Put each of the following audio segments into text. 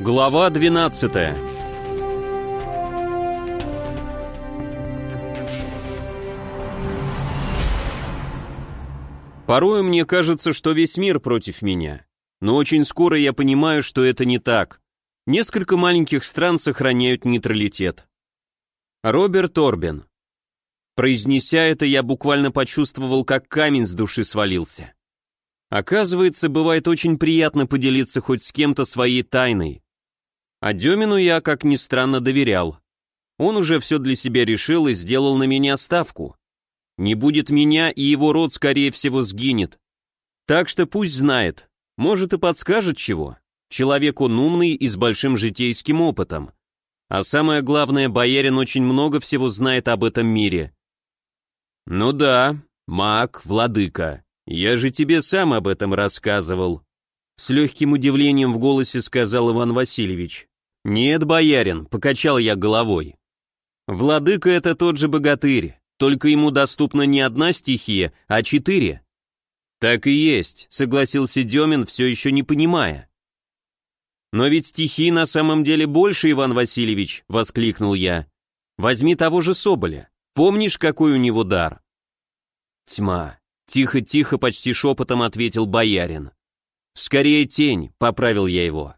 Глава 12 Порой мне кажется, что весь мир против меня. Но очень скоро я понимаю, что это не так. Несколько маленьких стран сохраняют нейтралитет. Роберт Орбен. Произнеся это, я буквально почувствовал, как камень с души свалился. Оказывается, бывает очень приятно поделиться хоть с кем-то своей тайной. А Демину я, как ни странно, доверял. Он уже все для себя решил и сделал на меня ставку. Не будет меня, и его род, скорее всего, сгинет. Так что пусть знает, может и подскажет чего. Человек он умный и с большим житейским опытом. А самое главное, боярин очень много всего знает об этом мире. Ну да, маг, владыка. «Я же тебе сам об этом рассказывал», — с легким удивлением в голосе сказал Иван Васильевич. «Нет, боярин», — покачал я головой. «Владыка — это тот же богатырь, только ему доступна не одна стихия, а четыре». «Так и есть», — согласился Демин, все еще не понимая. «Но ведь стихий на самом деле больше, Иван Васильевич», — воскликнул я. «Возьми того же Соболя. Помнишь, какой у него дар?» Тьма. Тихо-тихо, почти шепотом ответил боярин. «Скорее тень», — поправил я его.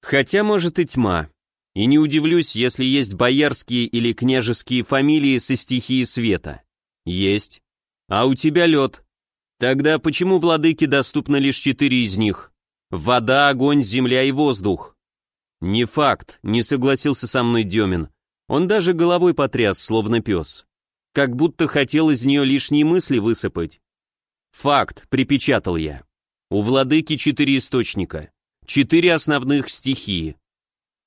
«Хотя, может, и тьма. И не удивлюсь, если есть боярские или княжеские фамилии со стихией света. Есть. А у тебя лед. Тогда почему владыке доступно лишь четыре из них? Вода, огонь, земля и воздух. Не факт, не согласился со мной Демин. Он даже головой потряс, словно пес как будто хотел из нее лишние мысли высыпать. Факт, припечатал я. У владыки четыре источника, четыре основных стихии.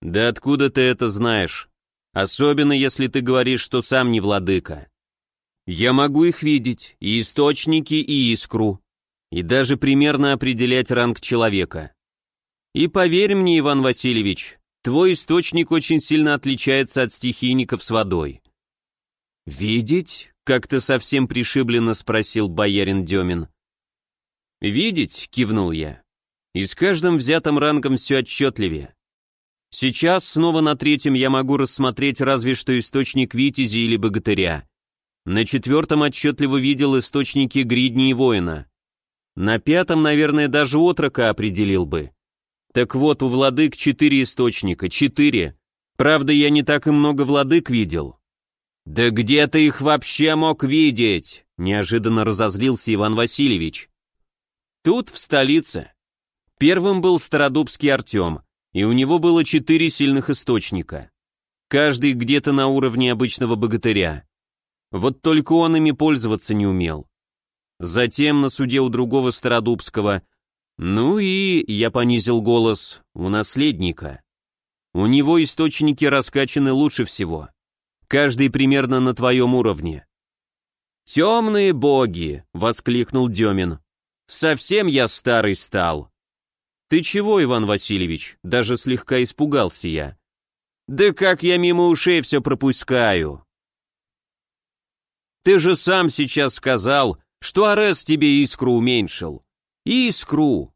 Да откуда ты это знаешь? Особенно если ты говоришь, что сам не владыка. Я могу их видеть, и источники, и искру, и даже примерно определять ранг человека. И поверь мне, Иван Васильевич, твой источник очень сильно отличается от стихийников с водой. «Видеть?» — как-то совсем пришибленно спросил боярин Демин. «Видеть?» — кивнул я. «И с каждым взятым рангом все отчетливее. Сейчас снова на третьем я могу рассмотреть разве что источник Витязи или Богатыря. На четвертом отчетливо видел источники Гридни и Воина. На пятом, наверное, даже отрока определил бы. Так вот, у владык четыре источника, четыре. Правда, я не так и много владык видел. «Да где ты их вообще мог видеть?» — неожиданно разозлился Иван Васильевич. «Тут, в столице. Первым был Стародубский Артем, и у него было четыре сильных источника. Каждый где-то на уровне обычного богатыря. Вот только он ими пользоваться не умел. Затем на суде у другого Стародубского, ну и, я понизил голос, у наследника. У него источники раскачаны лучше всего. Каждый примерно на твоем уровне». «Темные боги!» — воскликнул Демин. «Совсем я старый стал». «Ты чего, Иван Васильевич?» — даже слегка испугался я. «Да как я мимо ушей все пропускаю!» «Ты же сам сейчас сказал, что Арес тебе искру уменьшил. Искру!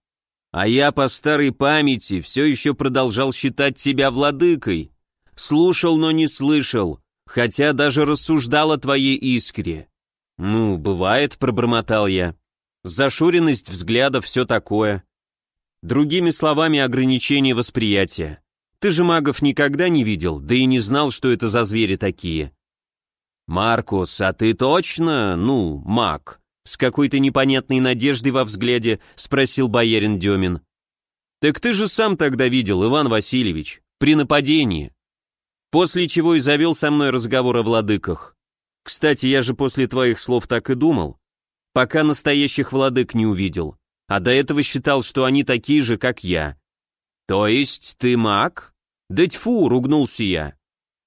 А я по старой памяти все еще продолжал считать тебя владыкой. Слушал, но не слышал, хотя даже рассуждал о твоей искре. Ну, бывает, пробормотал я. Зашуренность взгляда, все такое. Другими словами, ограничение восприятия. Ты же магов никогда не видел, да и не знал, что это за звери такие. Маркус, а ты точно, ну, маг? С какой-то непонятной надеждой во взгляде спросил боярин Демин. Так ты же сам тогда видел, Иван Васильевич, при нападении. После чего и завел со мной разговор о владыках. Кстати, я же после твоих слов так и думал. Пока настоящих владык не увидел. А до этого считал, что они такие же, как я. То есть ты маг? Да тьфу, ругнулся я.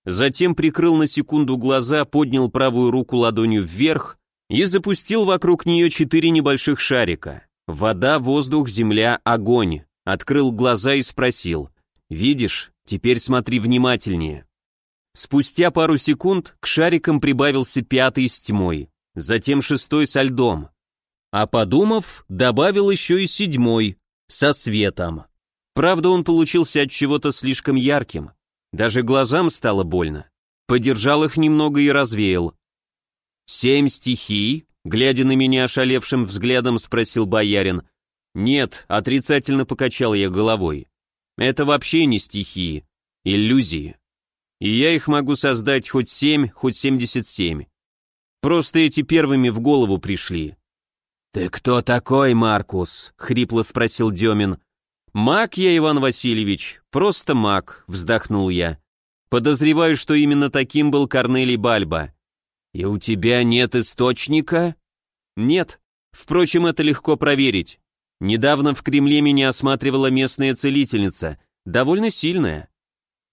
Затем прикрыл на секунду глаза, поднял правую руку ладонью вверх и запустил вокруг нее четыре небольших шарика. Вода, воздух, земля, огонь. Открыл глаза и спросил. «Видишь? Теперь смотри внимательнее». Спустя пару секунд к шарикам прибавился пятый с тьмой, затем шестой со льдом. А подумав, добавил еще и седьмой, со светом. Правда, он получился от чего-то слишком ярким. Даже глазам стало больно. Подержал их немного и развеял. «Семь стихий?» — глядя на меня ошалевшим взглядом, спросил боярин. «Нет», — отрицательно покачал я головой. «Это вообще не стихии, иллюзии. И я их могу создать хоть семь, хоть семьдесят семь. Просто эти первыми в голову пришли». «Ты кто такой, Маркус?» — хрипло спросил Демин. «Маг я, Иван Васильевич, просто маг», — вздохнул я. «Подозреваю, что именно таким был Корнелий Бальба». «И у тебя нет источника?» «Нет. Впрочем, это легко проверить. Недавно в Кремле меня осматривала местная целительница, довольно сильная.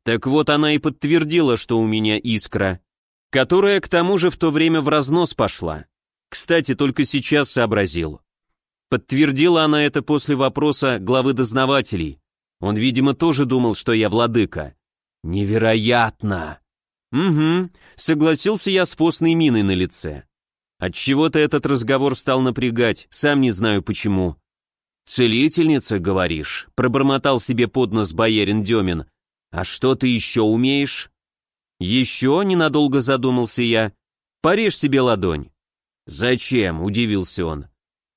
Так вот, она и подтвердила, что у меня искра, которая к тому же в то время в разнос пошла. Кстати, только сейчас сообразил. Подтвердила она это после вопроса главы дознавателей. Он, видимо, тоже думал, что я владыка. Невероятно! Угу, согласился я с постной миной на лице. Отчего-то этот разговор стал напрягать, сам не знаю почему. «Целительница, говоришь?» — пробормотал себе под нос боярин Демин. «А что ты еще умеешь?» «Еще?» — ненадолго задумался я. «Порежь себе ладонь». «Зачем?» — удивился он.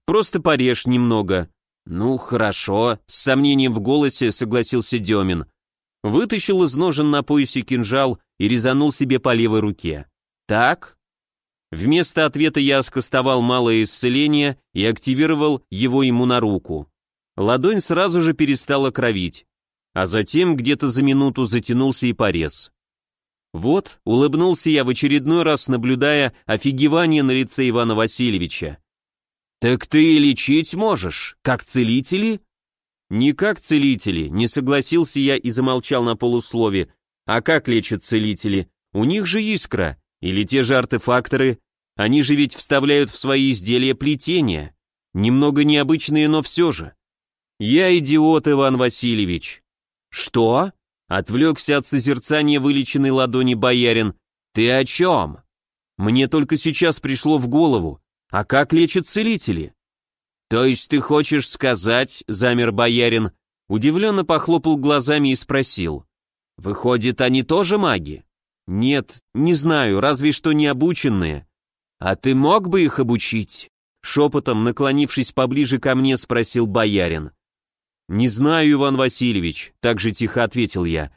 Просто порежь немного». «Ну, хорошо», — с сомнением в голосе согласился Демин. Вытащил из ножен на поясе кинжал и резанул себе по левой руке. «Так?» Вместо ответа я скостовал малое исцеление и активировал его ему на руку. Ладонь сразу же перестала кровить, а затем где-то за минуту затянулся и порез. Вот, улыбнулся я в очередной раз, наблюдая офигевание на лице Ивана Васильевича. «Так ты и лечить можешь, как целители?» «Не как целители», — не согласился я и замолчал на полуслове. «А как лечат целители? У них же искра, или те же артефакторы, они же ведь вставляют в свои изделия плетения. Немного необычные, но все же». «Я идиот, Иван Васильевич». «Что?» — отвлекся от созерцания вылеченной ладони боярин. «Ты о чем?» «Мне только сейчас пришло в голову. А как лечат целители? То есть ты хочешь сказать, замер боярин, удивленно похлопал глазами и спросил. Выходит, они тоже маги? Нет, не знаю, разве что не обученные. А ты мог бы их обучить? Шепотом, наклонившись поближе ко мне, спросил боярин. «Не знаю, Иван Васильевич», — так же тихо ответил я.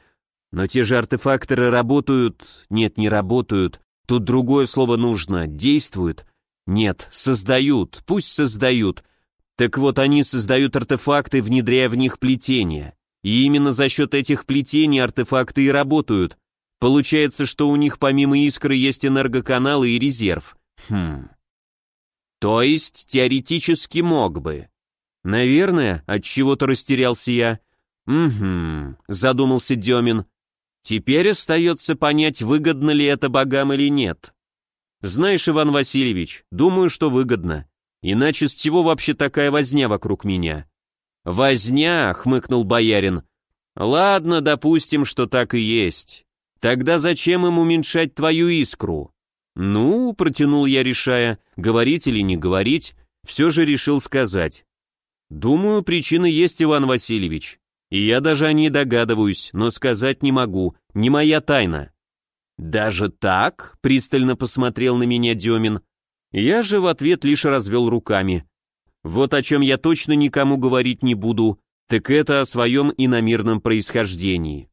«Но те же артефакторы работают...» «Нет, не работают. Тут другое слово нужно. Действуют. Нет, создают, пусть создают. Так вот, они создают артефакты, внедряя в них плетения. И именно за счет этих плетений артефакты и работают. Получается, что у них помимо искры есть энергоканалы и резерв. Хм. То есть, теоретически мог бы. Наверное, от чего-то растерялся я. Угу, задумался Демин. Теперь остается понять, выгодно ли это богам или нет. Знаешь, Иван Васильевич, думаю, что выгодно. Иначе с чего вообще такая возня вокруг меня? Возня, хмыкнул боярин. Ладно, допустим, что так и есть. Тогда зачем им уменьшать твою искру? Ну, протянул я, решая, говорить или не говорить, все же решил сказать. Думаю, причины есть, Иван Васильевич. И я даже о ней догадываюсь, но сказать не могу, не моя тайна. «Даже так?» — пристально посмотрел на меня Демин. Я же в ответ лишь развел руками. «Вот о чем я точно никому говорить не буду, так это о своем иномирном происхождении.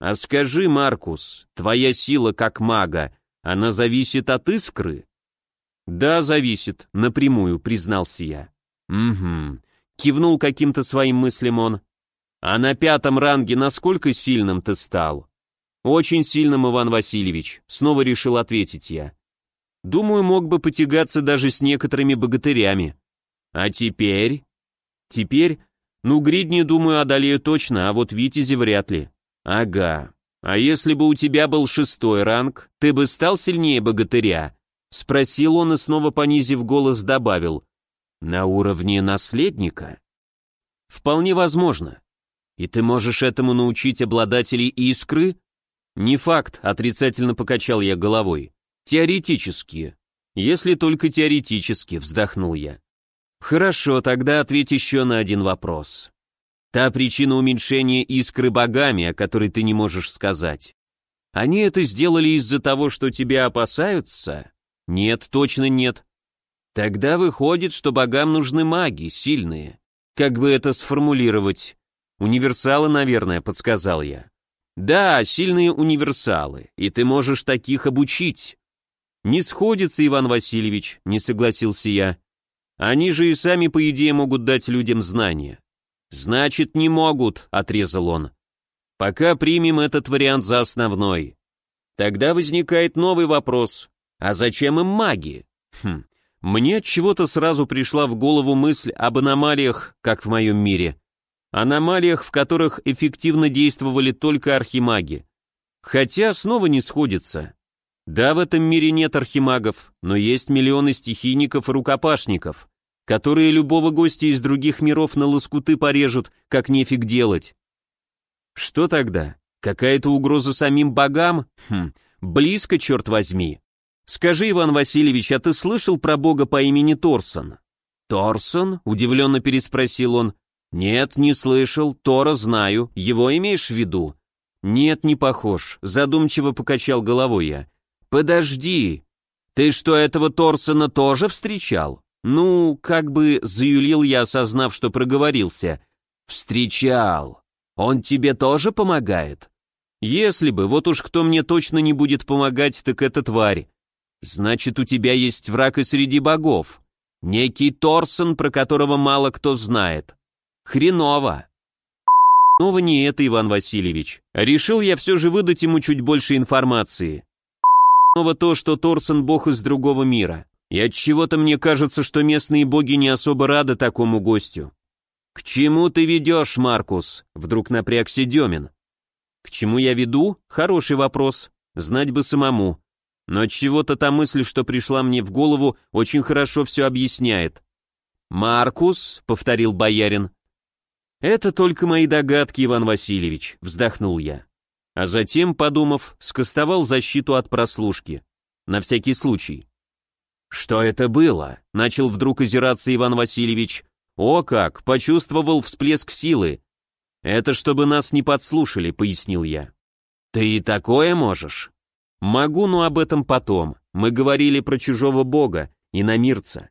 А скажи, Маркус, твоя сила как мага, она зависит от искры?» «Да, зависит, напрямую», — признался я. «Угу», — кивнул каким-то своим мыслям он. «А на пятом ранге насколько сильным ты стал?» «Очень сильным, Иван Васильевич», — снова решил ответить я. «Думаю, мог бы потягаться даже с некоторыми богатырями. А теперь?» «Теперь? Ну, гридни, думаю, одолею точно, а вот витязи вряд ли». «Ага. А если бы у тебя был шестой ранг, ты бы стал сильнее богатыря?» Спросил он и снова понизив голос добавил. «На уровне наследника?» «Вполне возможно. И ты можешь этому научить обладателей искры?» «Не факт», — отрицательно покачал я головой. «Теоретически». «Если только теоретически», — вздохнул я. «Хорошо, тогда ответь еще на один вопрос. Та причина уменьшения искры богами, о которой ты не можешь сказать. Они это сделали из-за того, что тебя опасаются? Нет, точно нет. Тогда выходит, что богам нужны маги, сильные. Как бы это сформулировать? Универсалы, наверное, подсказал я. Да, сильные универсалы, и ты можешь таких обучить. Не сходится, Иван Васильевич, не согласился я. Они же и сами, по идее, могут дать людям знания. Значит, не могут, отрезал он. Пока примем этот вариант за основной. Тогда возникает новый вопрос. А зачем им маги? Хм, мне от чего-то сразу пришла в голову мысль об аномалиях, как в моем мире. Аномалиях, в которых эффективно действовали только архимаги. Хотя снова не сходится. Да, в этом мире нет архимагов, но есть миллионы стихийников и рукопашников, которые любого гостя из других миров на лоскуты порежут, как нефиг делать. Что тогда? Какая-то угроза самим богам? Хм, близко, черт возьми. Скажи, Иван Васильевич, а ты слышал про бога по имени Торсон? Торсон? Удивленно переспросил он. Нет, не слышал, Тора знаю, его имеешь в виду? Нет, не похож, задумчиво покачал головой я. «Подожди! Ты что, этого Торсона тоже встречал?» «Ну, как бы заюлил я, осознав, что проговорился. Встречал. Он тебе тоже помогает?» «Если бы, вот уж кто мне точно не будет помогать, так это тварь. Значит, у тебя есть враг и среди богов. Некий Торсон, про которого мало кто знает. Хреново!» Снова не это, Иван Васильевич. Решил я все же выдать ему чуть больше информации. Снова то, что Торсон бог из другого мира. И от чего-то мне кажется, что местные боги не особо рады такому гостю. К чему ты ведешь, Маркус? Вдруг напрягся Демин. К чему я веду? Хороший вопрос. Знать бы самому. Но чего-то та мысль, что пришла мне в голову, очень хорошо все объясняет. «Маркус», — повторил боярин. «Это только мои догадки, Иван Васильевич», — вздохнул я. А затем, подумав, скостовал защиту от прослушки. На всякий случай. «Что это было?» — начал вдруг озираться Иван Васильевич. «О как! Почувствовал всплеск силы!» «Это чтобы нас не подслушали», — пояснил я. «Ты и такое можешь?» «Могу, но об этом потом. Мы говорили про чужого бога, иномирца.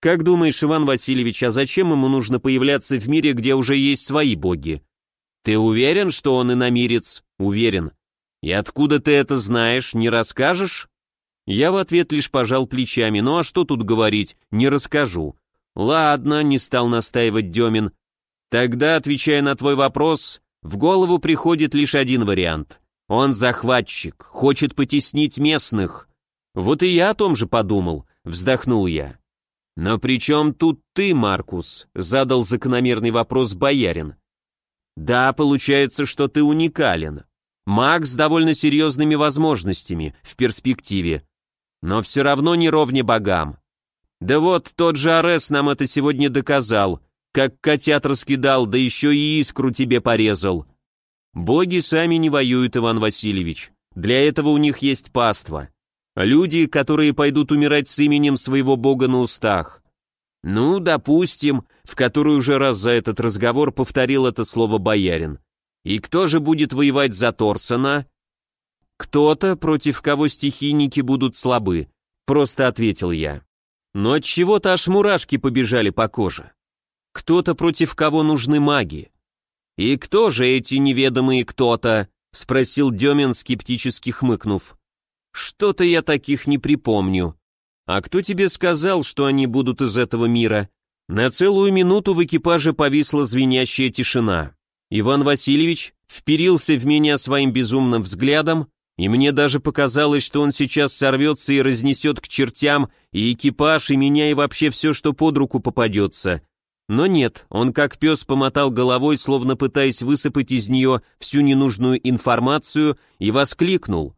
Как думаешь, Иван Васильевич, а зачем ему нужно появляться в мире, где уже есть свои боги? Ты уверен, что он иномирец? Уверен. И откуда ты это знаешь, не расскажешь? Я в ответ лишь пожал плечами, ну а что тут говорить, не расскажу. Ладно, не стал настаивать Демин. Тогда, отвечая на твой вопрос, в голову приходит лишь один вариант. Он захватчик, хочет потеснить местных. Вот и я о том же подумал, вздохнул я. Но при чем тут ты, Маркус? Задал закономерный вопрос боярин. Да, получается, что ты уникален. Маг с довольно серьезными возможностями в перспективе. Но все равно не ровне богам. Да вот, тот же Арес нам это сегодня доказал, как котят раскидал, да еще и искру тебе порезал. Боги сами не воюют, Иван Васильевич. Для этого у них есть паства. Люди, которые пойдут умирать с именем своего бога на устах. Ну, допустим, в который уже раз за этот разговор повторил это слово боярин. И кто же будет воевать за Торсона? Кто-то, против кого стихийники будут слабы, просто ответил я. Но от чего-то аж мурашки побежали по коже. Кто-то, против кого нужны маги. И кто же эти неведомые кто-то? спросил Демин, скептически хмыкнув. Что-то я таких не припомню. «А кто тебе сказал, что они будут из этого мира?» На целую минуту в экипаже повисла звенящая тишина. Иван Васильевич вперился в меня своим безумным взглядом, и мне даже показалось, что он сейчас сорвется и разнесет к чертям и экипаж, и меня, и вообще все, что под руку попадется. Но нет, он как пес помотал головой, словно пытаясь высыпать из нее всю ненужную информацию, и воскликнул.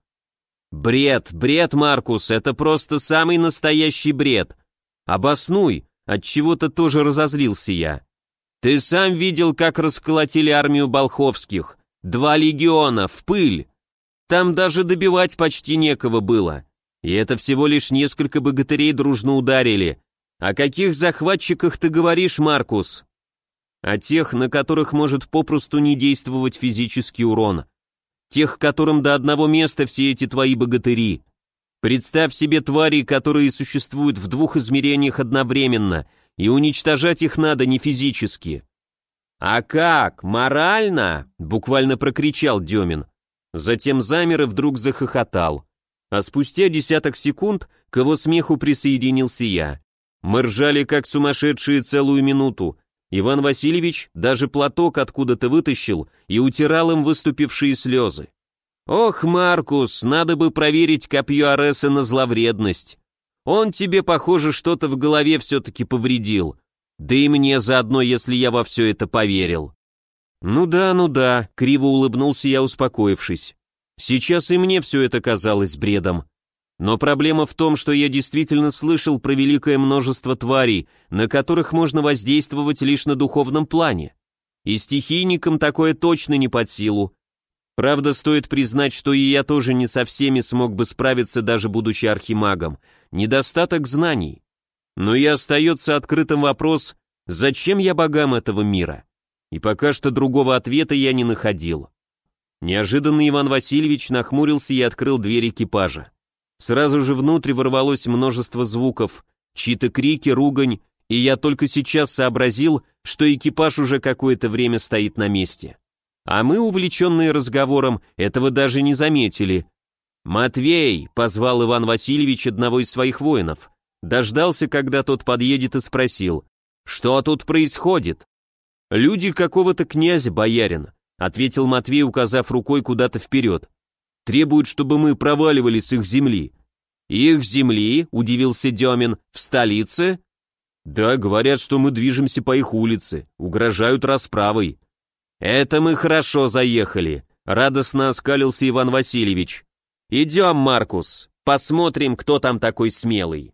Бред, бред, Маркус, это просто самый настоящий бред. Обоснуй, от чего-то тоже разозлился я. Ты сам видел, как расколотили армию Болховских. Два легиона, в пыль. Там даже добивать почти некого было. И это всего лишь несколько богатырей дружно ударили. О каких захватчиках ты говоришь, Маркус? а тех, на которых может попросту не действовать физический урон. Тех, которым до одного места все эти твои богатыри. Представь себе твари, которые существуют в двух измерениях одновременно, и уничтожать их надо не физически. «А как? Морально?» — буквально прокричал Демин. Затем замер и вдруг захохотал. А спустя десяток секунд к его смеху присоединился я. Мы ржали как сумасшедшие целую минуту. Иван Васильевич даже платок откуда-то вытащил и утирал им выступившие слезы. «Ох, Маркус, надо бы проверить копье Ареса на зловредность. Он тебе, похоже, что-то в голове все-таки повредил. Да и мне заодно, если я во все это поверил». «Ну да, ну да», — криво улыбнулся я, успокоившись. «Сейчас и мне все это казалось бредом. Но проблема в том, что я действительно слышал про великое множество тварей, на которых можно воздействовать лишь на духовном плане. И стихийникам такое точно не под силу. Правда, стоит признать, что и я тоже не со всеми смог бы справиться, даже будучи архимагом. Недостаток знаний. Но и остается открытым вопрос, зачем я богам этого мира? И пока что другого ответа я не находил. Неожиданно Иван Васильевич нахмурился и открыл дверь экипажа. Сразу же внутрь ворвалось множество звуков, чьи-то крики, ругань, и я только сейчас сообразил, что экипаж уже какое-то время стоит на месте. А мы, увлеченные разговором, этого даже не заметили. «Матвей!» — позвал Иван Васильевич одного из своих воинов. Дождался, когда тот подъедет и спросил, «Что тут происходит?» «Люди какого-то князя, боярин», — ответил Матвей, указав рукой куда-то вперед. «Требуют, чтобы мы проваливали с их земли». «Их земли?» — удивился Демин. «В столице?» «Да, говорят, что мы движемся по их улице, угрожают расправой». «Это мы хорошо заехали», — радостно оскалился Иван Васильевич. «Идем, Маркус, посмотрим, кто там такой смелый».